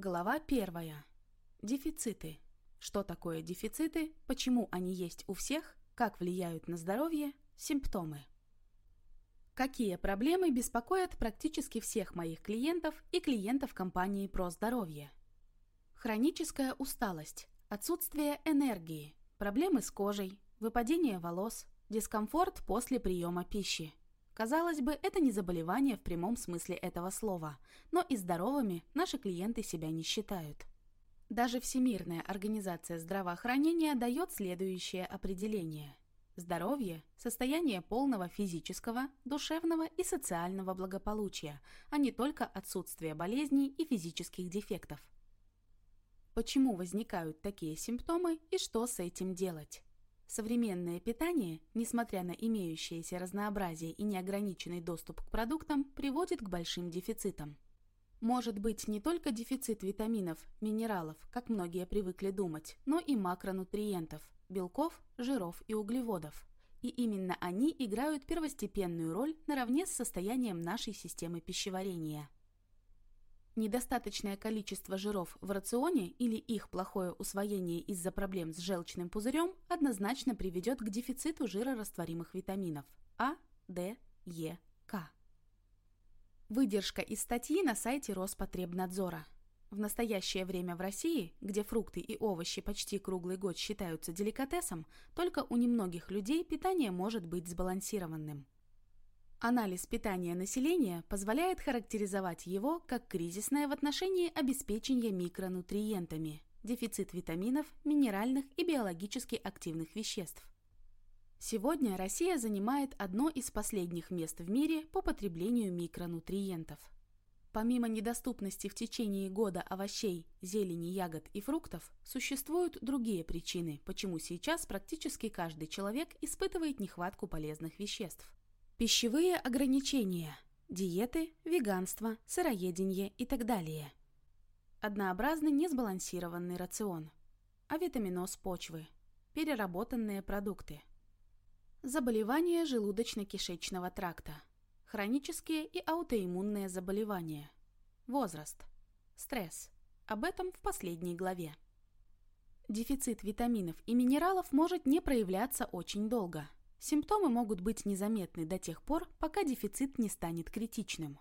Глава первая. Дефициты. Что такое дефициты, почему они есть у всех, как влияют на здоровье, симптомы. Какие проблемы беспокоят практически всех моих клиентов и клиентов компании «Про здоровье»? Хроническая усталость, отсутствие энергии, проблемы с кожей, выпадение волос, дискомфорт после приема пищи. Казалось бы, это не заболевание в прямом смысле этого слова, но и здоровыми наши клиенты себя не считают. Даже Всемирная организация здравоохранения дает следующее определение. Здоровье – состояние полного физического, душевного и социального благополучия, а не только отсутствие болезней и физических дефектов. Почему возникают такие симптомы и что с этим делать? Современное питание, несмотря на имеющееся разнообразие и неограниченный доступ к продуктам, приводит к большим дефицитам. Может быть не только дефицит витаминов, минералов, как многие привыкли думать, но и макронутриентов – белков, жиров и углеводов. И именно они играют первостепенную роль наравне с состоянием нашей системы пищеварения. Недостаточное количество жиров в рационе или их плохое усвоение из-за проблем с желчным пузырем однозначно приведет к дефициту жирорастворимых витаминов А, D, Е, К. Выдержка из статьи на сайте Роспотребнадзора. В настоящее время в России, где фрукты и овощи почти круглый год считаются деликатесом, только у немногих людей питание может быть сбалансированным. Анализ питания населения позволяет характеризовать его как кризисное в отношении обеспечения микронутриентами, дефицит витаминов, минеральных и биологически активных веществ. Сегодня Россия занимает одно из последних мест в мире по потреблению микронутриентов. Помимо недоступности в течение года овощей, зелени, ягод и фруктов, существуют другие причины, почему сейчас практически каждый человек испытывает нехватку полезных веществ. Пищевые ограничения, диеты, веганство, сыроедение и так далее. Однообразный несбалансированный рацион. Авитаминоз почвы. Переработанные продукты. Заболевания желудочно-кишечного тракта. Хронические и аутоиммунные заболевания. Возраст. Стресс. Об этом в последней главе. Дефицит витаминов и минералов может не проявляться очень долго. Симптомы могут быть незаметны до тех пор, пока дефицит не станет критичным.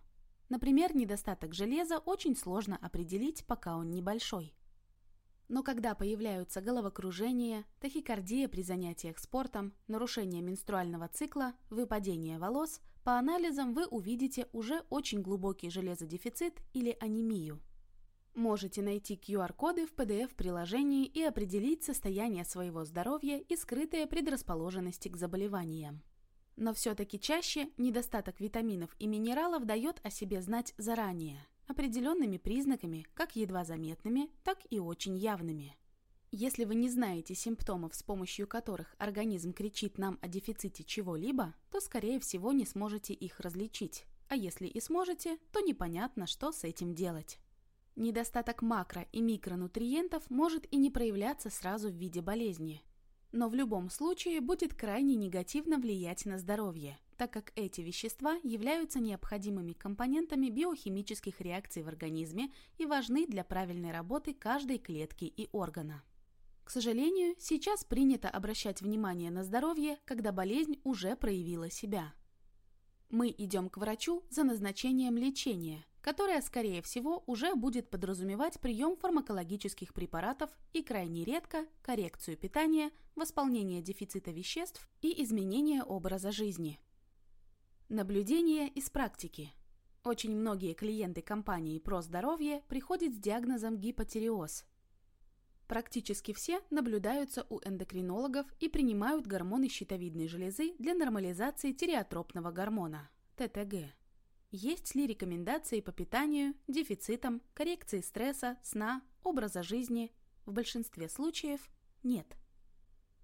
Например, недостаток железа очень сложно определить, пока он небольшой. Но когда появляются головокружение, тахикардия при занятиях спортом, нарушение менструального цикла, выпадение волос, по анализам вы увидите уже очень глубокий железодефицит или анемию. Можете найти QR-коды в PDF-приложении и определить состояние своего здоровья и скрытые предрасположенности к заболеваниям. Но все-таки чаще недостаток витаминов и минералов дает о себе знать заранее – определенными признаками, как едва заметными, так и очень явными. Если вы не знаете симптомов, с помощью которых организм кричит нам о дефиците чего-либо, то, скорее всего, не сможете их различить. А если и сможете, то непонятно, что с этим делать. Недостаток макро- и микронутриентов может и не проявляться сразу в виде болезни. Но в любом случае будет крайне негативно влиять на здоровье, так как эти вещества являются необходимыми компонентами биохимических реакций в организме и важны для правильной работы каждой клетки и органа. К сожалению, сейчас принято обращать внимание на здоровье, когда болезнь уже проявила себя. Мы идем к врачу за назначением лечения, которое, скорее всего, уже будет подразумевать прием фармакологических препаратов и крайне редко коррекцию питания, восполнение дефицита веществ и изменение образа жизни – Наблюдение из практики. Очень многие клиенты компании «Про здоровье» приходят с диагнозом гипотереоз. Практически все наблюдаются у эндокринологов и принимают гормоны щитовидной железы для нормализации тиреотропного гормона – ТТГ. Есть ли рекомендации по питанию, дефицитам, коррекции стресса, сна, образа жизни? В большинстве случаев – нет.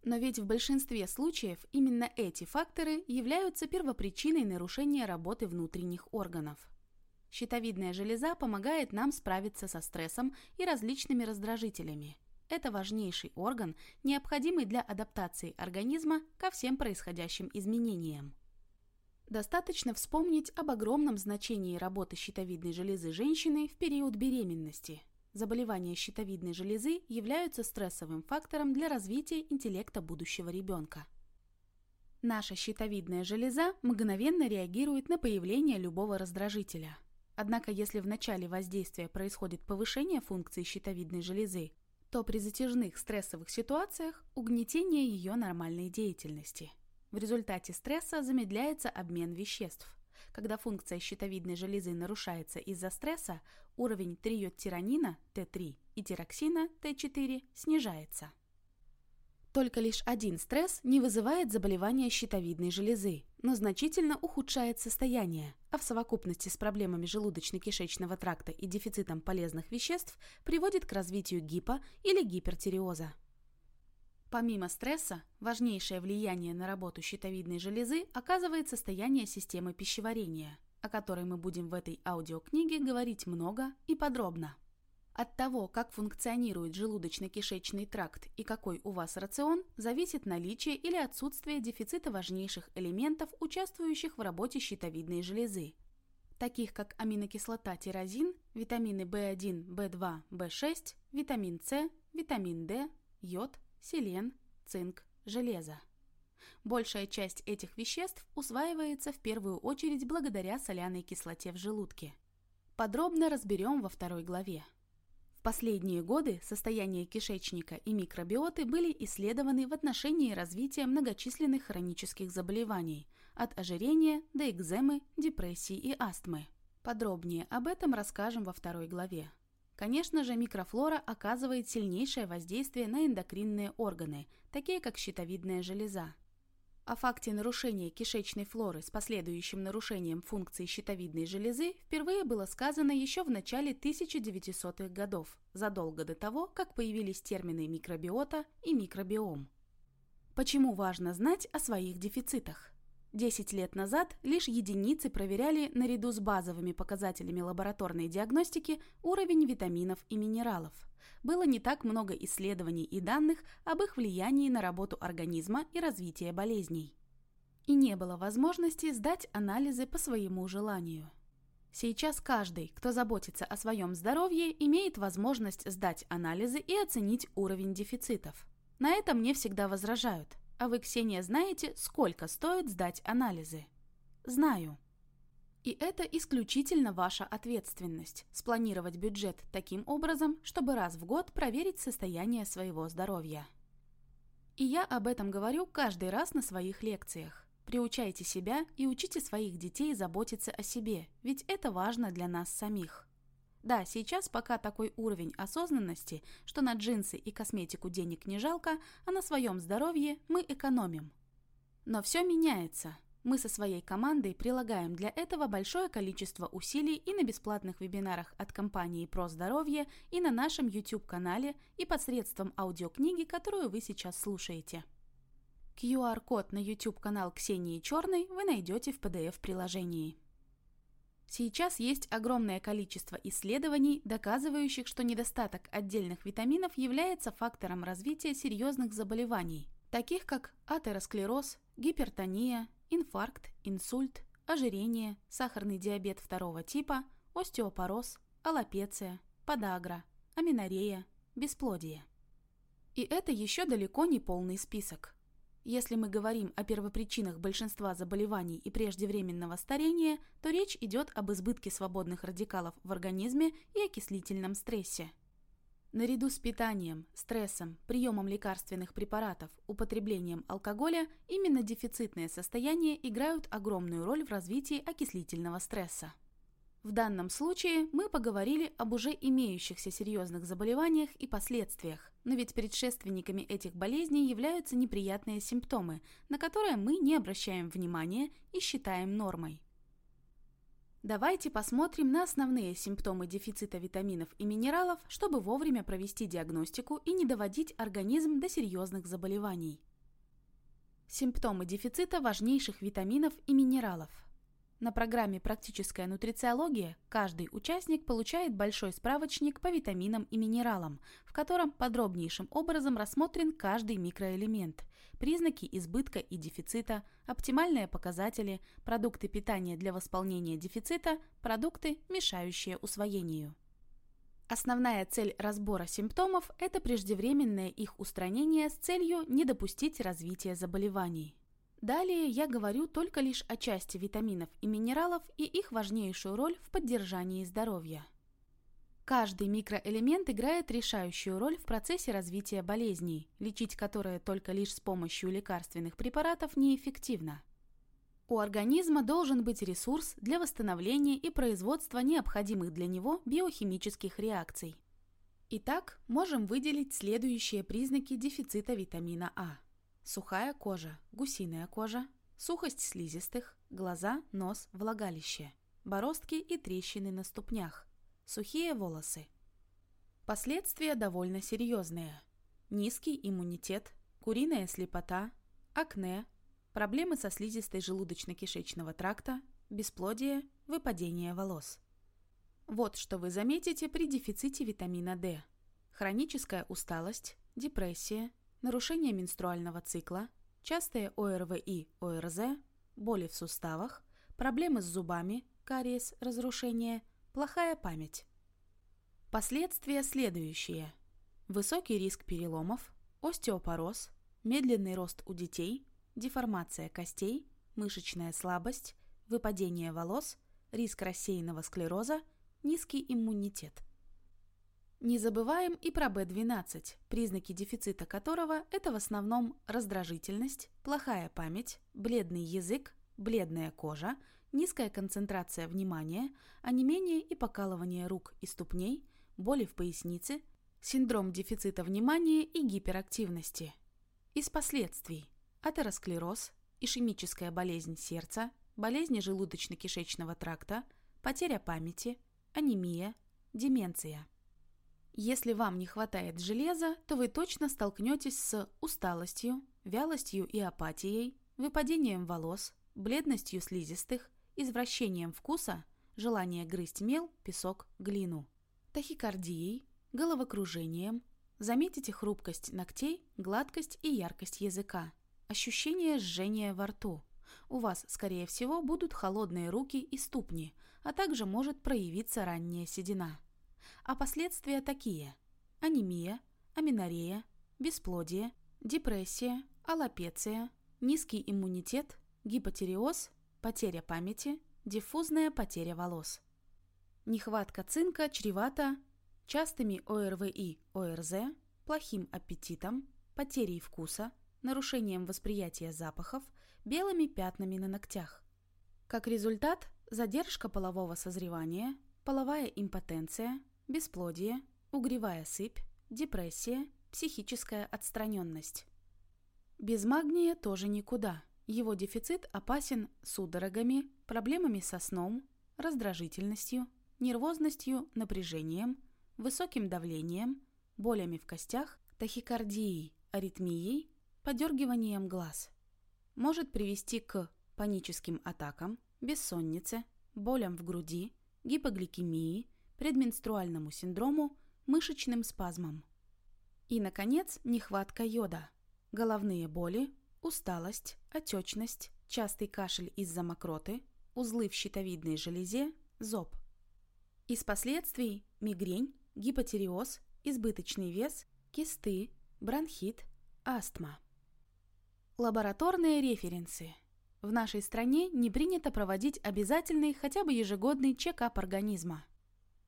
Но ведь в большинстве случаев именно эти факторы являются первопричиной нарушения работы внутренних органов. Щитовидная железа помогает нам справиться со стрессом и различными раздражителями. Это важнейший орган, необходимый для адаптации организма ко всем происходящим изменениям. Достаточно вспомнить об огромном значении работы щитовидной железы женщины в период беременности – Заболевания щитовидной железы являются стрессовым фактором для развития интеллекта будущего ребенка. Наша щитовидная железа мгновенно реагирует на появление любого раздражителя. Однако, если в начале воздействия происходит повышение функции щитовидной железы, то при затяжных стрессовых ситуациях угнетение ее нормальной деятельности. В результате стресса замедляется обмен веществ – когда функция щитовидной железы нарушается из-за стресса, уровень триодтиронина Т3 и тироксина Т4 снижается. Только лишь один стресс не вызывает заболевания щитовидной железы, но значительно ухудшает состояние, а в совокупности с проблемами желудочно-кишечного тракта и дефицитом полезных веществ приводит к развитию гипо- или гипертиреоза. Помимо стресса, важнейшее влияние на работу щитовидной железы оказывает состояние системы пищеварения, о которой мы будем в этой аудиокниге говорить много и подробно. От того, как функционирует желудочно-кишечный тракт и какой у вас рацион, зависит наличие или отсутствие дефицита важнейших элементов, участвующих в работе щитовидной железы, таких как аминокислота тирозин, витамины В1, В2, В6, витамин С, витамин D, йод, селен, цинк, железо. Большая часть этих веществ усваивается в первую очередь благодаря соляной кислоте в желудке. Подробно разберем во второй главе. В последние годы состояние кишечника и микробиоты были исследованы в отношении развития многочисленных хронических заболеваний, от ожирения до экземы, депрессии и астмы. Подробнее об этом расскажем во второй главе. Конечно же, микрофлора оказывает сильнейшее воздействие на эндокринные органы, такие как щитовидная железа. О факте нарушения кишечной флоры с последующим нарушением функции щитовидной железы впервые было сказано еще в начале 1900-х годов, задолго до того, как появились термины микробиота и микробиом. Почему важно знать о своих дефицитах? Десять лет назад лишь единицы проверяли наряду с базовыми показателями лабораторной диагностики уровень витаминов и минералов. Было не так много исследований и данных об их влиянии на работу организма и развитие болезней. И не было возможности сдать анализы по своему желанию. Сейчас каждый, кто заботится о своем здоровье, имеет возможность сдать анализы и оценить уровень дефицитов. На это мне всегда возражают – а вы, Ксения, знаете, сколько стоит сдать анализы? Знаю. И это исключительно ваша ответственность – спланировать бюджет таким образом, чтобы раз в год проверить состояние своего здоровья. И я об этом говорю каждый раз на своих лекциях. Приучайте себя и учите своих детей заботиться о себе, ведь это важно для нас самих. Да, сейчас пока такой уровень осознанности, что на джинсы и косметику денег не жалко, а на своем здоровье мы экономим. Но все меняется. Мы со своей командой прилагаем для этого большое количество усилий и на бесплатных вебинарах от компании «Про здоровье», и на нашем YouTube-канале, и посредством аудиокниги, которую вы сейчас слушаете. QR-код на YouTube-канал Ксении Черной вы найдете в PDF-приложении. Сейчас есть огромное количество исследований, доказывающих, что недостаток отдельных витаминов является фактором развития серьезных заболеваний, таких как атеросклероз, гипертония, инфаркт, инсульт, ожирение, сахарный диабет второго типа, остеопороз, аллопеция, подагра, аминорея, бесплодие. И это еще далеко не полный список. Если мы говорим о первопричинах большинства заболеваний и преждевременного старения, то речь идет об избытке свободных радикалов в организме и окислительном стрессе. Наряду с питанием, стрессом, приемом лекарственных препаратов, употреблением алкоголя, именно дефицитные состояния играют огромную роль в развитии окислительного стресса. В данном случае мы поговорили об уже имеющихся серьезных заболеваниях и последствиях, но ведь предшественниками этих болезней являются неприятные симптомы, на которые мы не обращаем внимания и считаем нормой. Давайте посмотрим на основные симптомы дефицита витаминов и минералов, чтобы вовремя провести диагностику и не доводить организм до серьезных заболеваний. Симптомы дефицита важнейших витаминов и минералов – на программе «Практическая нутрициология» каждый участник получает большой справочник по витаминам и минералам, в котором подробнейшим образом рассмотрен каждый микроэлемент, признаки избытка и дефицита, оптимальные показатели, продукты питания для восполнения дефицита, продукты, мешающие усвоению. Основная цель разбора симптомов – это преждевременное их устранение с целью не допустить развития заболеваний. Далее я говорю только лишь о части витаминов и минералов и их важнейшую роль в поддержании здоровья. Каждый микроэлемент играет решающую роль в процессе развития болезней, лечить которые только лишь с помощью лекарственных препаратов неэффективно. У организма должен быть ресурс для восстановления и производства необходимых для него биохимических реакций. Итак, можем выделить следующие признаки дефицита витамина А. Сухая кожа, гусиная кожа, сухость слизистых, глаза, нос, влагалище, бороздки и трещины на ступнях, сухие волосы. Последствия довольно серьезные. Низкий иммунитет, куриная слепота, акне, проблемы со слизистой желудочно-кишечного тракта, бесплодие, выпадение волос. Вот что вы заметите при дефиците витамина D. Хроническая усталость, депрессия, нарушение менструального цикла, частые ОРВИ, ОРЗ, боли в суставах, проблемы с зубами, кариес, разрушение, плохая память. Последствия следующие. Высокий риск переломов, остеопороз, медленный рост у детей – деформация костей, мышечная слабость, выпадение волос, риск рассеянного склероза, низкий иммунитет. Не забываем и про B12, признаки дефицита которого – это в основном раздражительность, плохая память, бледный язык, бледная кожа, низкая концентрация внимания, онемение и покалывание рук и ступней, боли в пояснице, синдром дефицита внимания и гиперактивности. Из последствий атеросклероз, ишемическая болезнь сердца, болезни желудочно-кишечного тракта, потеря памяти, анемия, деменция. Если вам не хватает железа, то вы точно столкнетесь с усталостью, вялостью и апатией, выпадением волос, бледностью слизистых, извращением вкуса, желание грызть мел, песок, глину, тахикардией, головокружением, заметите хрупкость ногтей, гладкость и яркость языка, Ощущение жжения во рту. У вас, скорее всего, будут холодные руки и ступни, а также может проявиться ранняя седина. А последствия такие – анемия, аминорея, бесплодие, депрессия, аллопеция, низкий иммунитет, гипотереоз, потеря памяти, диффузная потеря волос. Нехватка цинка чревата частыми ОРВИ, ОРЗ, плохим аппетитом, потерей вкуса – нарушением восприятия запахов, белыми пятнами на ногтях. Как результат – задержка полового созревания, половая импотенция, бесплодие, угревая сыпь, депрессия, психическая отстраненность. Без магния тоже никуда. Его дефицит опасен судорогами, проблемами со сном, раздражительностью, нервозностью, напряжением, высоким давлением, болями в костях, тахикардией, аритмией подергиванием глаз. Может привести к паническим атакам, бессоннице, болям в груди, гипогликемии, предменструальному синдрому, мышечным спазмам. И, наконец, нехватка йода, головные боли, усталость, отечность, частый кашель из-за мокроты, узлы в щитовидной железе, зоб. Из последствий мигрень, гипотереоз, избыточный вес, кисты, бронхит, астма. Лабораторные референсы. В нашей стране не принято проводить обязательный хотя бы ежегодный чекап организма.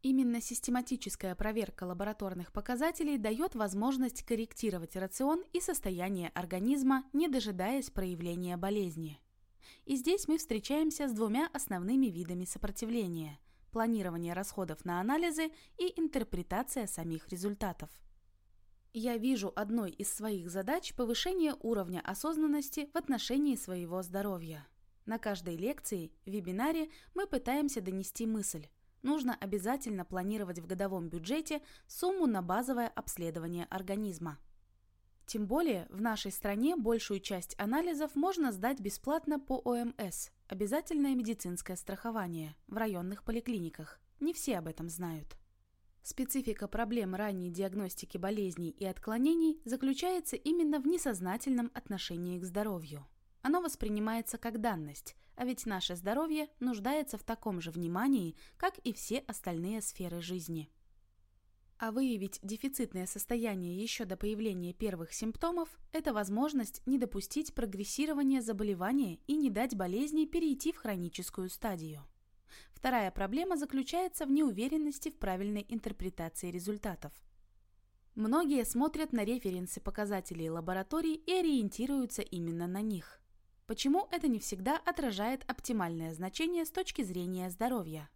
Именно систематическая проверка лабораторных показателей дает возможность корректировать рацион и состояние организма, не дожидаясь проявления болезни. И здесь мы встречаемся с двумя основными видами сопротивления – планирование расходов на анализы и интерпретация самих результатов. Я вижу одной из своих задач повышение уровня осознанности в отношении своего здоровья. На каждой лекции, вебинаре мы пытаемся донести мысль. Нужно обязательно планировать в годовом бюджете сумму на базовое обследование организма. Тем более в нашей стране большую часть анализов можно сдать бесплатно по ОМС – обязательное медицинское страхование в районных поликлиниках. Не все об этом знают. Специфика проблем ранней диагностики болезней и отклонений заключается именно в несознательном отношении к здоровью. Оно воспринимается как данность, а ведь наше здоровье нуждается в таком же внимании, как и все остальные сферы жизни. А выявить дефицитное состояние еще до появления первых симптомов – это возможность не допустить прогрессирования заболевания и не дать болезни перейти в хроническую стадию. Вторая проблема заключается в неуверенности в правильной интерпретации результатов. Многие смотрят на референсы показателей лабораторий и ориентируются именно на них. Почему это не всегда отражает оптимальное значение с точки зрения здоровья?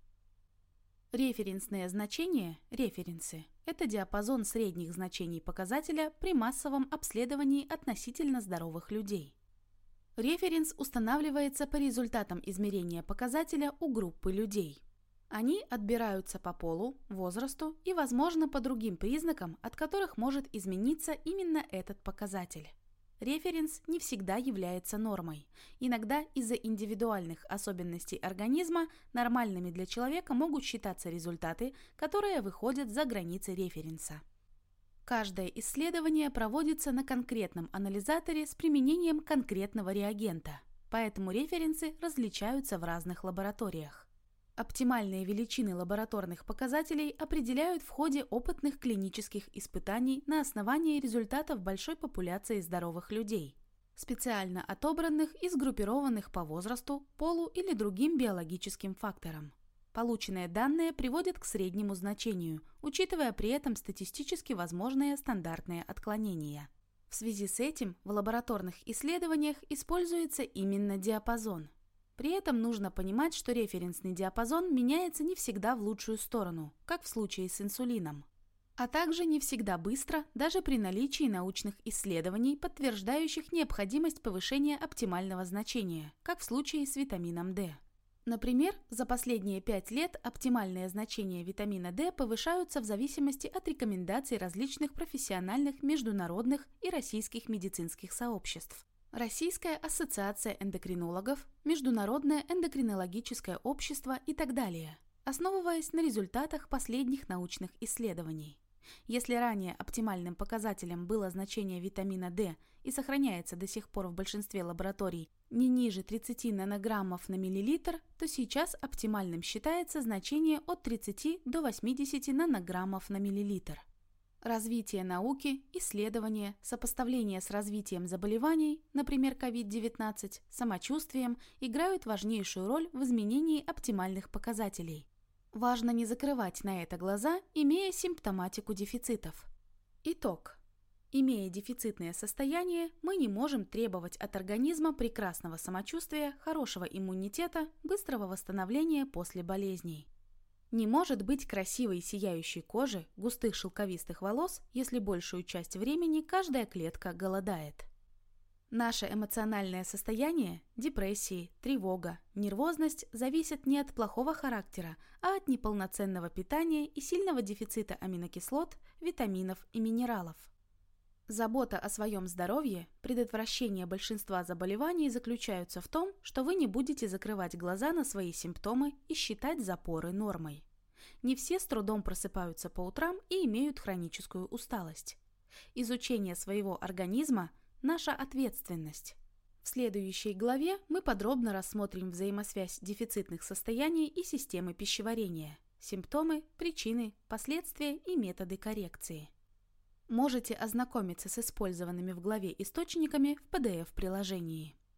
Референсные значения, референсы, это диапазон средних значений показателя при массовом обследовании относительно здоровых людей. Референс устанавливается по результатам измерения показателя у группы людей. Они отбираются по полу, возрасту и, возможно, по другим признакам, от которых может измениться именно этот показатель. Референс не всегда является нормой. Иногда из-за индивидуальных особенностей организма нормальными для человека могут считаться результаты, которые выходят за границы референса. Каждое исследование проводится на конкретном анализаторе с применением конкретного реагента, поэтому референсы различаются в разных лабораториях. Оптимальные величины лабораторных показателей определяют в ходе опытных клинических испытаний на основании результатов большой популяции здоровых людей, специально отобранных и сгруппированных по возрасту, полу или другим биологическим факторам. Полученные данные приводят к среднему значению, учитывая при этом статистически возможные стандартные отклонения. В связи с этим в лабораторных исследованиях используется именно диапазон – при этом нужно понимать, что референсный диапазон меняется не всегда в лучшую сторону, как в случае с инсулином. А также не всегда быстро, даже при наличии научных исследований, подтверждающих необходимость повышения оптимального значения, как в случае с витамином D. Например, за последние 5 лет оптимальные значения витамина D повышаются в зависимости от рекомендаций различных профессиональных, международных и российских медицинских сообществ. Российская ассоциация эндокринологов, Международное эндокринологическое общество и так далее, основываясь на результатах последних научных исследований. Если ранее оптимальным показателем было значение витамина D и сохраняется до сих пор в большинстве лабораторий не ниже 30 нанограммов на миллилитр, то сейчас оптимальным считается значение от 30 до 80 нанограммов на миллилитр. Развитие науки, исследования, сопоставление с развитием заболеваний, например, COVID-19, самочувствием, играют важнейшую роль в изменении оптимальных показателей. Важно не закрывать на это глаза, имея симптоматику дефицитов. Итог. Имея дефицитное состояние, мы не можем требовать от организма прекрасного самочувствия, хорошего иммунитета, быстрого восстановления после болезней. Не может быть красивой сияющей кожи, густых шелковистых волос, если большую часть времени каждая клетка голодает. Наше эмоциональное состояние, депрессии, тревога, нервозность зависят не от плохого характера, а от неполноценного питания и сильного дефицита аминокислот, витаминов и минералов. Забота о своем здоровье, предотвращение большинства заболеваний заключаются в том, что вы не будете закрывать глаза на свои симптомы и считать запоры нормой. Не все с трудом просыпаются по утрам и имеют хроническую усталость. Изучение своего организма – наша ответственность. В следующей главе мы подробно рассмотрим взаимосвязь дефицитных состояний и системы пищеварения, симптомы, причины, последствия и методы коррекции. Можете ознакомиться с использованными в главе источниками в PDF-приложении.